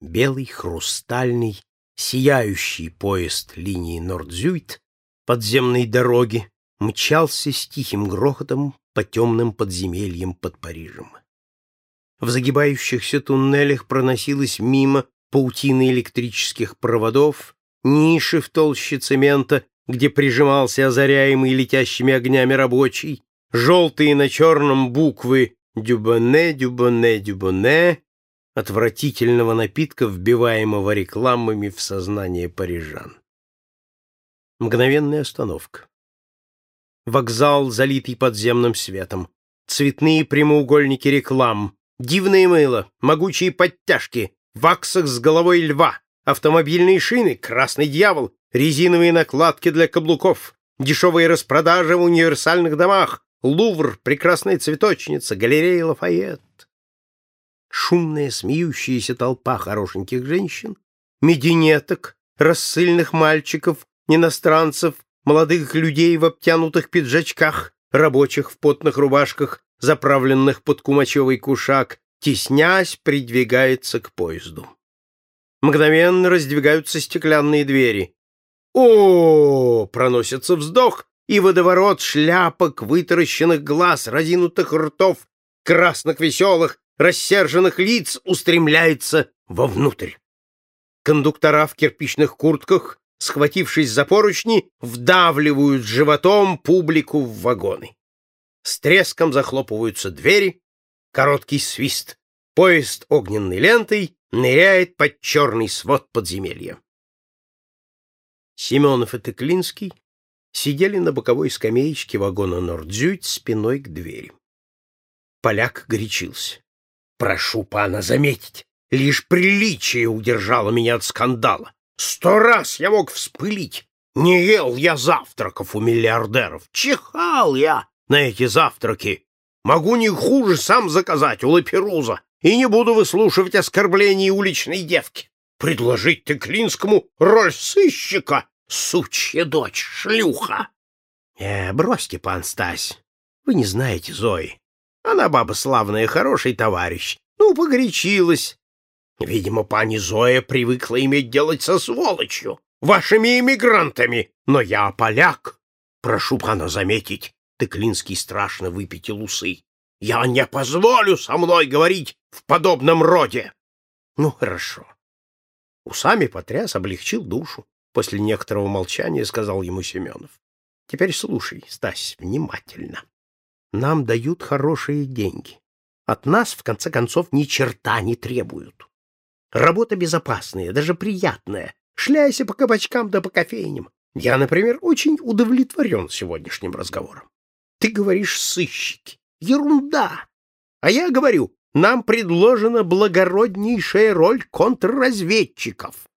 Белый, хрустальный, сияющий поезд линии Нордзюйт подземной дороги мчался с тихим грохотом по темным подземельям под Парижем. В загибающихся туннелях проносилась мимо паутины электрических проводов, ниши в толще цемента, где прижимался озаряемый летящими огнями рабочий, желтые на черном буквы «Дюбоне, Дюбоне, Дюбоне», отвратительного напитка, вбиваемого рекламами в сознание парижан. Мгновенная остановка. Вокзал, залитый подземным светом. Цветные прямоугольники реклам. Дивное мыло, могучие подтяжки, ваксах с головой льва, автомобильные шины, красный дьявол, резиновые накладки для каблуков, дешевые распродажи в универсальных домах, Лувр, прекрасная цветочница, галерея Лафайет. Шумная, смеющаяся толпа хорошеньких женщин, мединеток, рассыльных мальчиков, иностранцев, молодых людей в обтянутых пиджачках, рабочих в потных рубашках, заправленных под кумачевый кушак, теснясь, придвигается к поезду. Мгновенно раздвигаются стеклянные двери. О, проносится вздох, и водоворот шляпок, вытаращенных глаз, разинутых ртов, красных веселых, рассерженных лиц устремляется вовнутрь. Кондуктора в кирпичных куртках, схватившись за поручни, вдавливают животом публику в вагоны. С треском захлопываются двери, короткий свист. Поезд огненной лентой ныряет под черный свод подземелья. Семенов и Тыклинский сидели на боковой скамеечке вагона Нордзюйт спиной к двери. Поляк горячился. Прошу пана заметить, лишь приличие удержало меня от скандала. Сто раз я мог вспылить. Не ел я завтраков у миллиардеров. Чихал я на эти завтраки. Могу не хуже сам заказать у Лаперуза и не буду выслушивать оскорблений уличной девки. Предложить ты Клинскому роль сыщика, сучья дочь, шлюха. Э, бросьте, пан Стась, вы не знаете Зои. Она баба славная, хороший товарищ. Ну, погорячилась. Видимо, пани Зоя привыкла иметь делать со сволочью, вашими иммигрантами. Но я поляк. Прошу пана заметить, Тыклинский страшно выпятил усы. Я не позволю со мной говорить в подобном роде. Ну, хорошо. Усами потряс, облегчил душу. После некоторого молчания сказал ему Семенов. Теперь слушай, Стась, внимательно нам дают хорошие деньги. От нас, в конце концов, ни черта не требуют. Работа безопасная, даже приятная. Шляйся по кабачкам да по кофейням. Я, например, очень удовлетворен сегодняшним разговором. Ты говоришь сыщики. Ерунда. А я говорю, нам предложена благороднейшая роль контрразведчиков.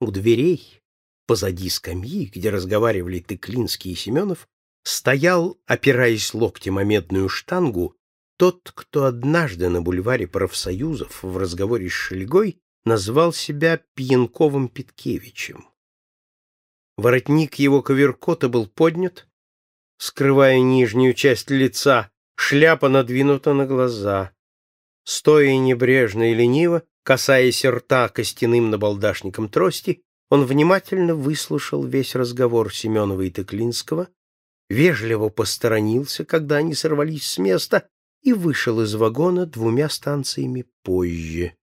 У дверей, позади скамьи, где разговаривали Тыклинский и Семенов, стоял, опираясь локтем о медную штангу, тот, кто однажды на бульваре профсоюзов в разговоре с Шельгой назвал себя Пьянковым Питкевичем. Воротник его коверкота был поднят, скрывая нижнюю часть лица, шляпа надвинута на глаза. Стоя небрежно и лениво, касаясь рта костяным набалдашником трости, он внимательно выслушал весь разговор Семенова и Тыклинского, вежливо посторонился, когда они сорвались с места, и вышел из вагона двумя станциями позже,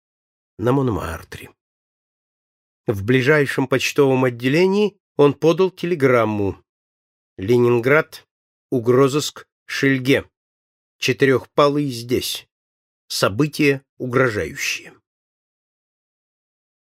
на Монмартре. В ближайшем почтовом отделении он подал телеграмму. «Ленинград, угрозыск, Шельге. Четырехпалый здесь. События угрожающие».